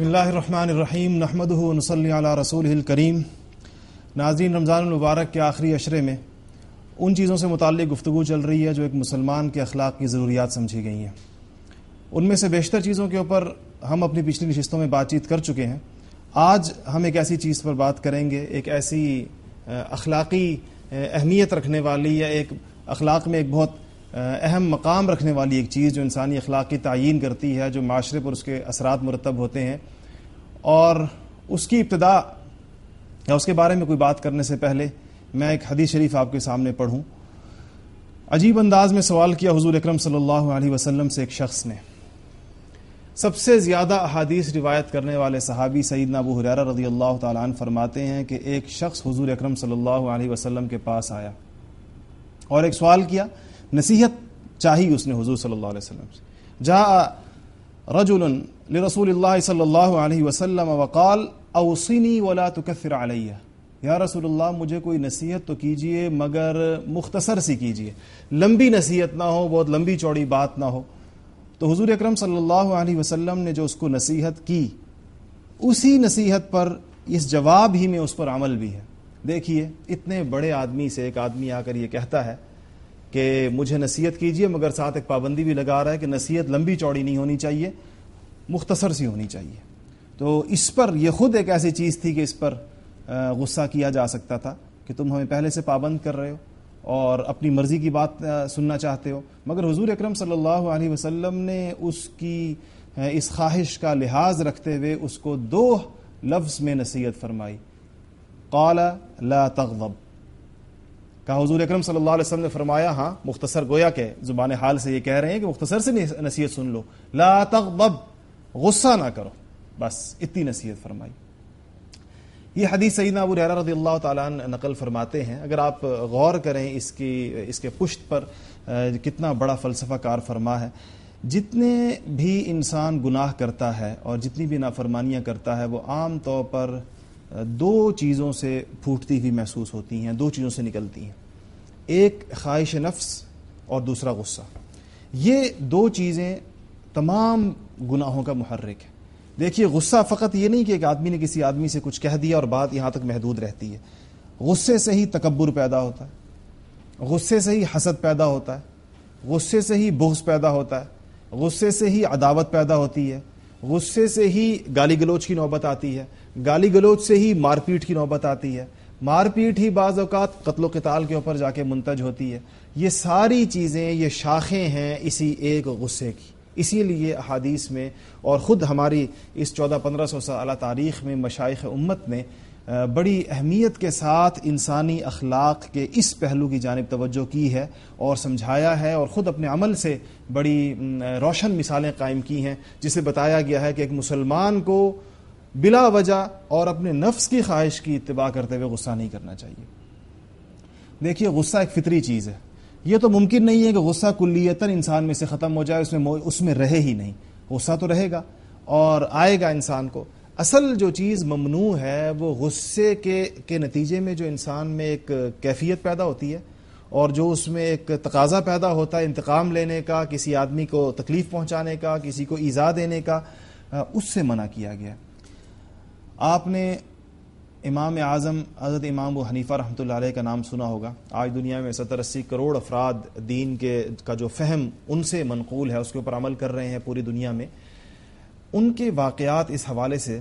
بسم اللہ الرحمن الرحیم نحمد نصلی علی رسول الکریم۔ ناظرین، رمضان المبارک کے آخری اشرے میں ان چیزوں سے متعلق گفتگو چل رہی ہے جو ایک مسلمان کے اخلاق کی ضروریات سمجھی گئی ہیں۔ ان میں سے بیشتر چیزوں کے اوپر ہم اپنی پچھلی نشستوں میں بات چیت کر چکے ہیں۔ آج ہم ایک ایسی چیز پر بات کریں گے، ایک ایسی، اخلاقی، اہمیت رکھنے والی یا ایک اخلاق میں ایک بہت اہم مقام رکھنے والی ایک چیز جو انسانی اخلاق کی تعین کرتی ہے، جو معاشرے پر اس کے اثرات مرتب ہوتے ہیں، اور اس کی ابتدا یا اس کے بارے میں کوئی بات کرنے سے پہلے میں ایک حدیث شریف آپ کے سامنے پڑھوں۔ عجیب انداز میں سوال کیا حضور اکرم صلی اللہ علیہ وسلم سے ایک شخص نے۔ سب سے زیادہ احادیث روایت کرنے والے صحابی سعید ابو حریرہ رضی اللہ تعالیٰ عنہ فرماتے ہیں کہ ایک شخص حضور اکرم صلی اللہ علیہ وسلم کے پاس آیا اور ایک سوال کیا نصیحت چاہی اس نے حضور صلی اللہ علیہ وسلم سے۔ جا رجل لرسول اللہ صلی اللہ علیہ وسلم وقال، اوصنی ولا تکثر علیہ۔ یا رسول اللہ، مجھے کوئی نصیحت تو کیجیے، مگر مختصر سی کیجیے۔ لمبی نصیحت نہ ہو، بہت لمبی چوڑی بات نہ ہو۔ تو حضور اکرم صلی اللہ علیہ وسلم نے جو اس کو نصیحت کی، اسی نصیحت پر اس جواب ہی میں اس پر عمل بھی ہے۔ دیکھیے، اتنے بڑے آدمی سے ایک آدمی آ کر یہ کہتا ہے کہ مجھے نصیحت کیجیے، مگر ساتھ ایک پابندی بھی لگا رہا ہے کہ نصیحت لمبی چوڑی نہیں ہونی چاہیے، مختصر سی ہونی چاہیے۔ تو اس پر یہ خود ایک ایسی چیز تھی کہ اس پر غصہ کیا جا سکتا تھا کہ تم ہمیں پہلے سے پابند کر رہے ہو اور اپنی مرضی کی بات سننا چاہتے ہو۔ مگر حضور اکرم صلی اللہ علیہ وسلم نے اس کی اس خواہش کا لحاظ رکھتے ہوئے اس کو دو لفظ میں نصیحت فرمائی۔ قال، لا تغضب۔ کہا حضور اکرم صلی اللہ علیہ وسلم نے فرمایا ہاں مختصر گویا کہ زبان حال سے یہ کہہ رہے ہیں کہ مختصر سے نصیحت سن لو۔ لا تغضب، غصہ نہ کرو۔ بس اتنی نصیحت فرمائی۔ یہ حدیث سیدنا ابو ریرہ رضی اللہ تعالیٰ نقل فرماتے ہیں۔ اگر آپ غور کریں اس کی، اس کے پشت پر کتنا بڑا فلسفہ کار فرما ہے۔ جتنے بھی انسان گناہ کرتا ہے اور جتنی بھی نافرمانیاں کرتا ہے، وہ عام طور پر دو چیزوں سے پھوٹتی ہوئی محسوس ہوتی ہیں، دو چیزوں سے نکلتی ہیں۔ ایک خواہش نفس اور دوسرا غصہ۔ یہ دو چیزیں تمام گناہوں کا محرک ہے دیکھیے، غصہ فقط یہ نہیں کہ ایک آدمی نے کسی آدمی سے کچھ کہہ دیا اور بات یہاں تک محدود رہتی ہے۔ غصے سے ہی تکبر پیدا ہوتا ہے۔ غصے سے ہی حسد پیدا ہوتا ہے۔ غصے سے ہی بغض پیدا ہوتا ہے۔ غصے سے ہی عداوت پیدا ہوتی ہے۔ غصے سے ہی گالی گلوچ کی نوبت آتی ہے۔ گالی گلوچ سے ہی مار پیٹ کی نوبت آتی ہے۔ مار پیٹ ہی بعض اوقات قتل و قتال کے اوپر جا کے منتج ہوتی ہے۔ یہ ساری چیزیں، یہ شاخیں ہیں اسی ایک غصے کی۔ اسی لیے احادیث میں اور خود ہماری اس چودہ پندرہ سو سالہ تاریخ میں مشائق امت نے بڑی اہمیت کے ساتھ انسانی اخلاق کے اس پہلو کی جانب توجہ کی ہے اور سمجھایا ہے اور خود اپنے عمل سے بڑی روشن مثالیں قائم کی ہیں، جسے بتایا گیا ہے کہ ایک مسلمان کو بلا وجہ اور اپنے نفس کی خواہش کی اتباع کرتے ہوئے غصہ نہیں کرنا چاہیے۔ دیکھیے، غصہ ایک فطری چیز ہے۔ یہ تو ممکن نہیں ہے کہ غصہ کلیتاً انسان میں سے ختم ہو جائے، اس میں اس میں رہے ہی نہیں۔ غصہ تو رہے گا اور آئے گا انسان کو۔ اصل جو چیز ممنوع ہے وہ غصے کے کے نتیجے میں جو انسان میں ایک کیفیت پیدا ہوتی ہے اور جو اس میں ایک تقاضا پیدا ہوتا ہے انتقام لینے کا، کسی آدمی کو تکلیف پہنچانے کا، کسی کو ایزا دینے کا اس سے منع کیا گیا۔ آپ نے امام اعظم، حضرت امام و حنیفہ رحمۃ اللہ علیہ کا نام سنا ہوگا۔ آج دنیا میں ستر اسی کروڑ افراد دین کے کا جو فہم ان سے منقول ہے، اس کے اوپر عمل کر رہے ہیں پوری دنیا میں۔ ان کے واقعات اس حوالے سے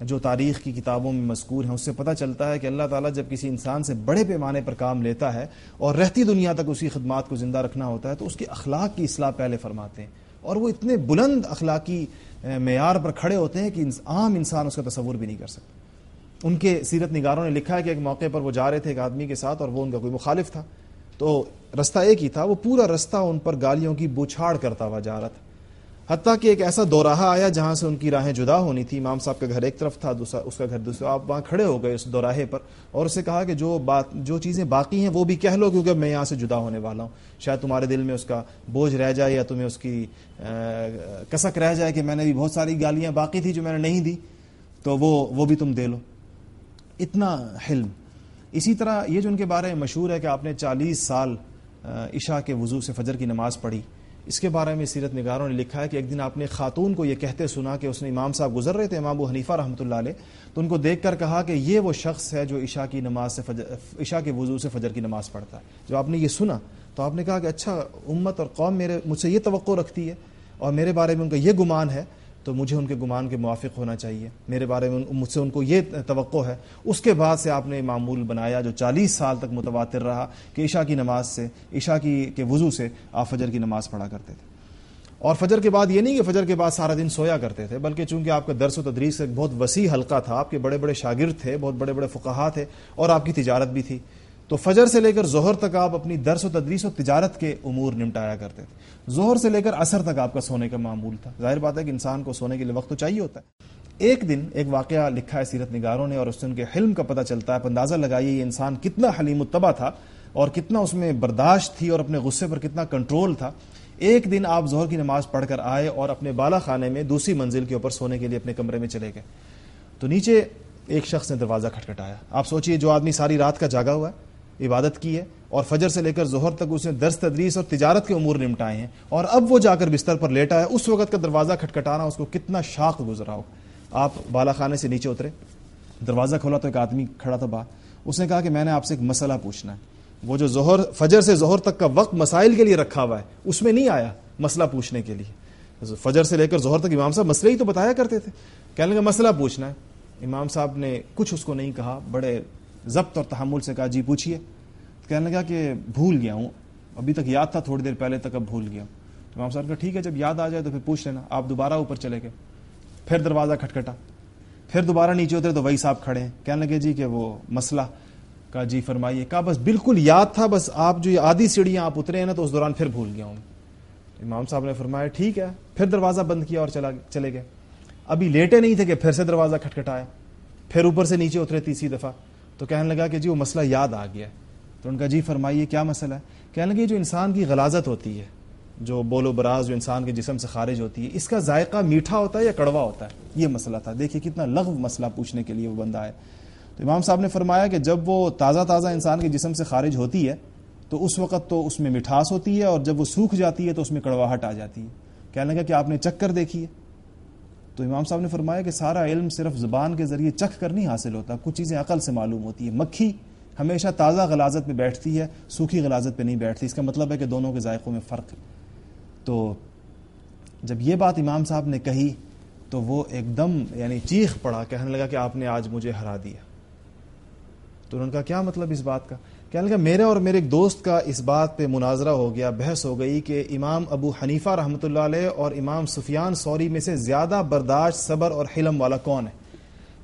جو تاریخ کی کتابوں میں مذکور ہیں، اس سے پتہ چلتا ہے کہ اللہ تعالیٰ جب کسی انسان سے بڑے پیمانے پر کام لیتا ہے اور رہتی دنیا تک اسی خدمات کو زندہ رکھنا ہوتا ہے، تو اس کے اخلاق کی اصلاح پہلے فرماتے ہیں۔ اور وہ اتنے بلند اخلاقی معیار پر کھڑے ہوتے ہیں کہ عام انسان اس کا تصور بھی نہیں کر سکتا۔ ان کے سیرت نگاروں نے لکھا ہے کہ ایک موقع پر وہ جا رہے تھے ایک آدمی کے ساتھ اور وہ ان کا کوئی مخالف تھا۔ تو رستہ ایک ہی تھا، وہ پورا رستہ ان پر گالیوں کی بوچھاڑ کرتا ہوا جا رہا تھا۔ حتیٰ کہ ایک ایسا دوراہا آیا جہاں سے ان کی راہیں جدا ہونی تھی۔ امام صاحب کا گھر ایک طرف تھا، دوسرا اس کا گھر دوسرا۔ آپ وہاں کھڑے ہو گئے اس دوراہے پر اور اسے کہا کہ جو بات جو چیزیں باقی ہیں وہ بھی کہہ لو کیونکہ میں یہاں سے جدا ہونے والا ہوں۔ شاید تمہارے دل میں اس کا بوجھ رہ جائے یا تمہیں اس کی کسک رہ جائے کہ میں نے بھی بہت ساری گالیاں باقی تھی جو میں نے نہیں دی، تو وہ وہ بھی تم دے لو۔ اتنا حلم۔ اسی طرح یہ جو ان کے بارے میں مشہور ہے کہ آپ نے چالیس سال عشاء کے وضو سے فجر کی نماز پڑھی۔ اس کے بارے میں سیرت نگاروں نے لکھا ہے کہ ایک دن آپ نے خاتون کو یہ کہتے سنا کہ اس نے امام صاحب گزر رہے تھے، امام ابو حنیفہ رحمۃ اللہ علیہ، تو ان کو دیکھ کر کہا کہ یہ وہ شخص ہے جو عشاء کی نماز سے فجر، عشاء کے وضو سے فجر کی نماز پڑھتا ہے۔ جب آپ نے یہ سنا، تو آپ نے کہا کہ اچھا امت اور قوم میرے، مجھ سے یہ توقع رکھتی ہے اور میرے بارے میں ان کا یہ گمان ہے تو مجھے ان کے گمان کے موافق ہونا چاہیے۔ میرے بارے میں مجھ سے ان کو یہ توقع ہے۔ اس کے بعد سے آپ نے معمول بنایا جو چالیس سال تک متواتر رہا کہ عشاء کی نماز سے عشاء کی کے وضو سے آپ فجر کی نماز پڑھا کرتے تھے۔ اور فجر کے بعد یہ نہیں کہ فجر کے بعد سارا دن سویا کرتے تھے، بلکہ چونکہ آپ کا درس و تدریس ایک بہت وسیع حلقہ تھا، آپ کے بڑے بڑے شاگرد تھے، بہت بڑے بڑے فقہا تھے اور آپ کی تجارت بھی تھی۔ تو فجر سے لے کر ظہر تک آپ اپنی درس و تدریس و تجارت کے امور نمٹایا کرتے تھے۔ ظہر سے لے کر اثر تک آپ کا سونے کا معمول تھا۔ ظاہر بات ہے کہ انسان کو سونے کے لیے وقت تو چاہیے ہوتا ہے۔ ایک دن ایک واقعہ لکھا ہے سیرت نگاروں نے اور اس سے ان کے حلم کا پتہ چلتا ہے۔ اندازہ لگائیے یہ انسان کتنا حلیم التبا تھا اور کتنا اس میں برداشت تھی اور اپنے غصے پر کتنا کنٹرول تھا۔ ایک دن آپ ظہر کی نماز پڑھ کر آئے اور اپنے بالا خانے میں دوسری منزل کے اوپر سونے کے لیے اپنے کمرے میں چلے گئے۔ تو نیچے ایک شخص نے دروازہ کھٹکھٹایا۔ آپ سوچئے جو آدمی ساری رات کا جاگا ہوا ہے۔ عبادت کی ہے اور فجر سے لے کر ظہر تک اس نے درس تدریس اور تجارت کے امور نمٹائے ہیں اور اب وہ جا کر بستر پر لیٹا ہے اس وقت کا دروازہ کھٹکھٹانا اس کو کتنا شاخ گزرا ہو۔ آپ بالا خانے سے نیچے اترے۔ دروازہ کھولا تو ایک آدمی کھڑا تھا باہر اس نے کہا کہ میں نے آپ سے ایک مسئلہ پوچھنا ہے۔ وہ جو ظہر، فجر سے ظہر تک کا وقت مسائل کے لیے رکھا ہوا ہے، اس میں نہیں آیا مسئلہ پوچھنے کے لیے۔ فجر سے لے کر ظہر تک امام صاحب مسئلے ہی تو بتایا کرتے تھے۔ کہنے لگا مسئلہ پوچھنا ہے۔ امام صاحب نے کچھ اس کو نہیں کہا، بڑے ضبط اور تحمل سے کہا جی پوچھیے کہنے لگا کہ بھول گیا ہوں۔ ابھی تک یاد تھا، تھوڑی دیر پہلے تک اب بھول گیا تو امام صاحب کا ٹھیک ہے، جب یاد آ جائے تو پھر پوچھ لینا۔ آپ دوبارہ اوپر چلے گئے۔ پھر دروازہ کھٹکھٹا۔ پھر دوبارہ نیچے اترے تو وہی صاحب کھڑے ہیں۔ کہنے لگے جی کہ وہ مسئلہ۔ کا جی فرمائیے۔ کہا، بس بالکل یاد تھا، بس آپ جو یہ آدھی سیڑھیاں آپ اترے ہیں نا، تو اس دوران پھر بھول گیا ہوں۔ امام صاحب نے فرمایا، ٹھیک ہے۔ پھر دروازہ بند کیا اور چلا چلے گئے۔ ابھی لیٹے نہیں تھے کہ پھر سے دروازہ کھٹکھٹایا۔ پھر اوپر سے نیچے اترے تیسری دفعہ۔ تو کہنے لگا کہ جی وہ مسئلہ یاد آ گیا تو ان کا جی فرمائیے کیا مسئلہ ہے؟ کہنے لگے جو انسان کی غلازت ہوتی ہے، جو بول و براز، جو انسان کے جسم سے خارج ہوتی ہے، اس کا ذائقہ میٹھا ہوتا ہے یا کڑوا ہوتا ہے؟ یہ مسئلہ تھا۔ دیکھیے کتنا لغو مسئلہ پوچھنے کے لیے وہ بندہ ہے تو امام صاحب نے فرمایا کہ جب وہ تازہ تازہ انسان کے جسم سے خارج ہوتی ہے، تو اس وقت تو اس میں مٹھاس ہوتی ہے اور جب وہ سوکھ جاتی ہے، تو اس میں کڑواہٹ آ جاتی ہے۔ کہنے لگا کہ آپ نے چکھ کر دیکھی ہے۔ تو امام صاحب نے فرمایا کہ سارا علم صرف زبان کے ذریعے چکھ کر نہیں حاصل ہوتا، کچھ چیزیں عقل سے معلوم ہوتی ہے مکھی ہمیشہ تازہ غلازت پہ بیٹھتی ہے، سوکھی غلازت پہ نہیں بیٹھتی۔ اس کا مطلب ہے کہ دونوں کے ذائقوں میں فرق ہے۔ تو جب یہ بات امام صاحب نے کہی تو وہ ایک دم یعنی چیخ پڑا، کہنے لگا کہ آپ نے آج مجھے ہرا دیا۔ تو انہوں نے کہا، کیا مطلب اس بات کا؟ کہنے لگا، میرے اور میرے ایک دوست کا اس بات پہ مناظرہ ہو گیا، بحث ہو گئی کہ امام ابو حنیفہ رحمۃ اللہ علیہ اور امام سفیان سوری میں سے زیادہ برداشت، صبر اور حلم والا کون ہے؟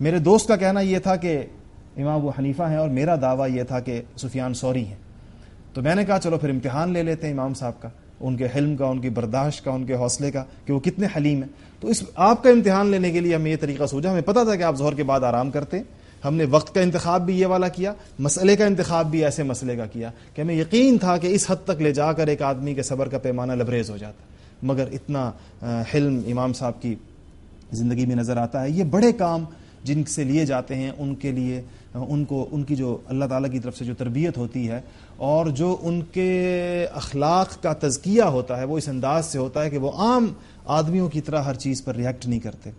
میرے دوست کا کہنا یہ تھا کہ امام ابو حنیفہ ہیں اور میرا دعویٰ یہ تھا کہ سفیان سوری ہیں۔ تو میں نے کہا، چلو پھر امتحان لے لیتے ہیں امام صاحب کا، ان کے حلم کا، ان کی برداشت کا، ان کے حوصلے کا کہ وہ کتنے حلیم ہیں۔ تو اس آپ کا امتحان لینے کے لیے ہمیں یہ طریقہ سوچا، ہمیں پتا تھا کہ آپ ظہر کے بعد آرام کرتے ہیں۔ ہم نے وقت کا انتخاب بھی یہ والا کیا، مسئلے کا انتخاب بھی ایسے مسئلے کا کیا کہ ہمیں یقین تھا کہ اس حد تک لے جا کر ایک آدمی کے صبر کا پیمانہ لبریز ہو جاتا۔ مگر اتنا حلم امام صاحب کی زندگی میں نظر آتا ہے۔ یہ بڑے کام جن سے لیے جاتے ہیں، ان کے لیے ان کو، ان کی جو اللہ تعالیٰ کی طرف سے جو تربیت ہوتی ہے اور جو ان کے اخلاق کا تزکیہ ہوتا ہے، وہ اس انداز سے ہوتا ہے کہ وہ عام آدمیوں کی طرح ہر چیز پر ریئیکٹ نہیں کرتے۔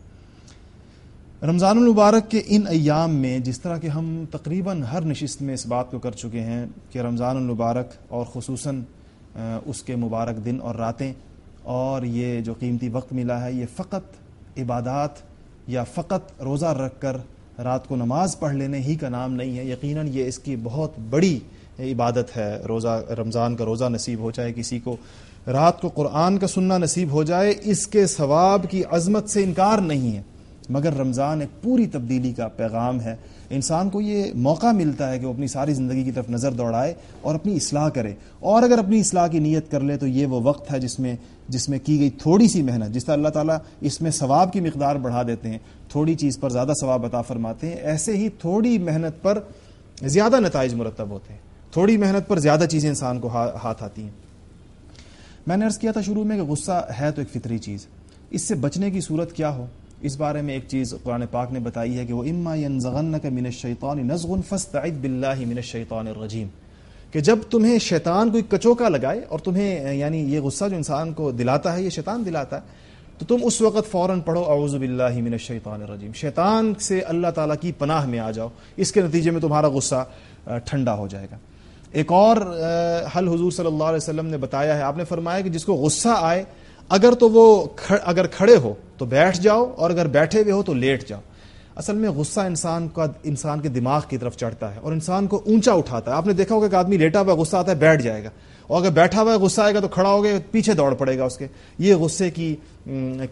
رمضان المبارک کے ان ایام میں جس طرح کہ ہم تقریباً ہر نشست میں اس بات کو کر چکے ہیں کہ رمضان المبارک اور خصوصاً اس کے مبارک دن اور راتیں اور یہ جو قیمتی وقت ملا ہے، یہ فقط عبادات یا فقط روزہ رکھ کر رات کو نماز پڑھ لینے ہی کا نام نہیں ہے۔ یقیناً یہ اس کی بہت بڑی عبادت ہے۔ روزہ، رمضان کا روزہ نصیب ہو جائے کسی کو، رات کو قرآن کا سننا نصیب ہو جائے، اس کے ثواب کی عظمت سے انکار نہیں ہے۔ مگر رمضان ایک پوری تبدیلی کا پیغام ہے۔ انسان کو یہ موقع ملتا ہے کہ وہ اپنی ساری زندگی کی طرف نظر دوڑائے اور اپنی اصلاح کرے۔ اور اگر اپنی اصلاح کی نیت کر لے تو یہ وہ وقت ہے جس میں جس میں کی گئی تھوڑی سی محنت، جس طرح اللہ تعالیٰ اس میں ثواب کی مقدار بڑھا دیتے ہیں، تھوڑی چیز پر زیادہ ثواب عطا فرماتے ہیں، ایسے ہی تھوڑی محنت پر زیادہ نتائج مرتب ہوتے ہیں۔ تھوڑی محنت پر زیادہ چیزیں انسان کو ہاتھ آتی ہیں۔ میں نے عرض کیا تھا شروع میں کہ غصہ ہے تو ایک فطری چیز۔ اس سے بچنے کی صورت کیا ہو؟ اس بارے میں ایک چیز قرآن پاک نے بتائی ہے کہ وہ اما من الشیطان نزغ فاستعذ باللہ من الشیطان الرجیم کہ جب تمہیں شیطان کوئی کچوکا لگائے اور تمہیں یعنی یہ غصہ جو انسان کو دلاتا ہے، یہ شیطان دلاتا ہے، تو تم اس وقت فوراً پڑھو، اعوذ باللہ من الشیطان الرجیم۔ شیطان سے اللہ تعالیٰ کی پناہ میں آ جاؤ، اس کے نتیجے میں تمہارا غصہ ٹھنڈا ہو جائے گا۔ ایک اور حل حضور صلی اللہ علیہ وسلم نے بتایا ہے، آپ نے فرمایا کہ جس کو غصہ آئے اگر تو وہ اگر کھڑے ہو تو بیٹھ جاؤ اور اگر بیٹھے ہوئے ہو تو لیٹ جاؤ۔ اصل میں غصہ انسان کا انسان کے دماغ کی طرف چڑھتا ہے اور انسان کو اونچا اٹھاتا ہے۔ آپ نے دیکھا ہوگا کہ آدمی لیٹا ہوا غصہ آتا ہے، بیٹھ جائے گا۔ اور اگر بیٹھا ہوا غصہ آئے گا تو کھڑا ہو گیا، پیچھے دوڑ پڑے گا اس کے۔ یہ غصے کی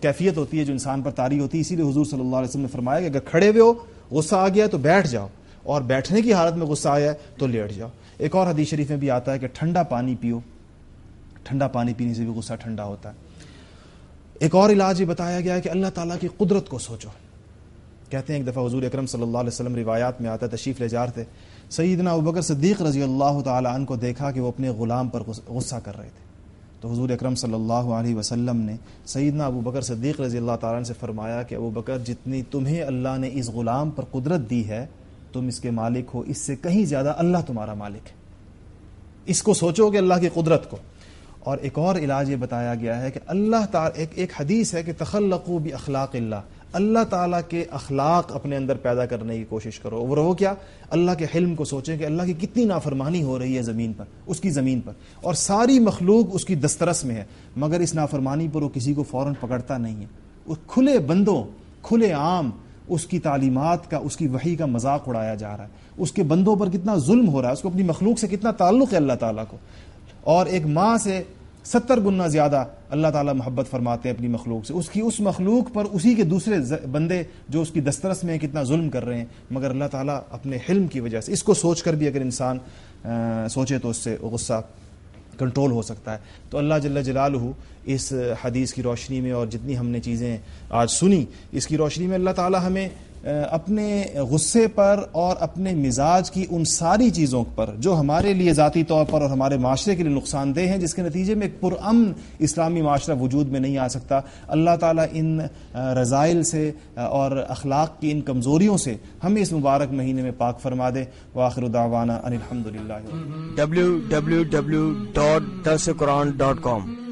کیفیت ہوتی ہے جو انسان پر تاری ہوتی ہے۔ اسی لیے حضور صلی اللہ علیہ وسلم نے فرمایا کہ اگر کھڑے ہوئے ہو، غصہ آ گیا تو بیٹھ جاؤ۔ اور بیٹھنے کی حالت میں غصہ آیا ہے تو لیٹ جاؤ۔ ایک اور حدیث شریف میں بھی آتا ہے کہ ٹھنڈا پانی پیو۔ ٹھنڈا پانی پینے سے بھی غصہ ٹھنڈا ہوتا ہے۔ ایک اور علاج یہ بتایا گیا ہے کہ اللہ تعالیٰ کی قدرت کو سوچو۔ کہتے ہیں ایک دفعہ حضور اکرم صلی اللہ علیہ وسلم روایات میں آتا تشریف لے جار تھے۔ سیدنا ابکر صدیق رضی اللہ تعالیٰ عنہ کو دیکھا کہ وہ اپنے غلام پر غصہ کر رہے تھے۔ تو حضور اکرم صلی اللہ علیہ وسلم نے سیدنا ابو بکر صدیق رضی اللہ تعالیٰ عنہ سے فرمایا کہ ابو بکر، جتنی تمہیں اللہ نے اس غلام پر قدرت دی ہے، تم اس کے مالک ہو۔ اس سے کہیں زیادہ اللہ تمہارا مالک ہے۔ اس کو سوچو کہ اللہ کی قدرت کو۔ اور ایک اور علاج یہ بتایا گیا ہے کہ اللہ تعالیٰ ایک ایک حدیث ہے کہ تخلقو بھی اخلاق اللہ۔ اللہ تعالیٰ کے اخلاق اپنے اندر پیدا کرنے کی کوشش کرو۔ اور وہ کیا؟ اللہ کے حلم کو سوچیں کہ اللہ کی کتنی نافرمانی ہو رہی ہے زمین پر، اس کی زمین پر۔ اور ساری مخلوق اس کی دسترس میں ہے، مگر اس نافرمانی پر وہ کسی کو فوراً پکڑتا نہیں ہے۔ وہ کھلے بندوں، کھلے عام، اس کی تعلیمات کا، اس کی وحی کا مذاق اڑایا جا رہا ہے۔ اس کے بندوں پر کتنا ظلم ہو رہا ہے، اس کو اپنی مخلوق سے کتنا تعلق ہے اللہ تعالیٰ کو۔ اور ایک ماں سے ستر گنا زیادہ اللہ تعالیٰ محبت فرماتے ہیں اپنی مخلوق سے۔ اس کی اس مخلوق پر اسی کے دوسرے بندے جو اس کی دسترس میں کتنا ظلم کر رہے ہیں، مگر اللہ تعالیٰ اپنے حلم کی وجہ سے، اس کو سوچ کر بھی اگر انسان سوچے تو اس سے غصہ کنٹرول ہو سکتا ہے۔ تو اللہ جل جلالہ اس حدیث کی روشنی میں اور جتنی ہم نے چیزیں آج سنی، اس کی روشنی میں اللہ تعالیٰ ہمیں اپنے غصے پر اور اپنے مزاج کی ان ساری چیزوں پر جو ہمارے لیے ذاتی طور پر اور ہمارے معاشرے کے لیے نقصان دہ ہیں، جس کے نتیجے میں ایک پرامن اسلامی معاشرہ وجود میں نہیں آ سکتا۔ اللہ تعالیٰ ان رضائل سے اور اخلاق کی ان کمزوریوں سے ہمیں اس مبارک مہینے میں پاک فرما دے۔ واخر دعوانا ان الحمد للہ W W W dot Quran dot com.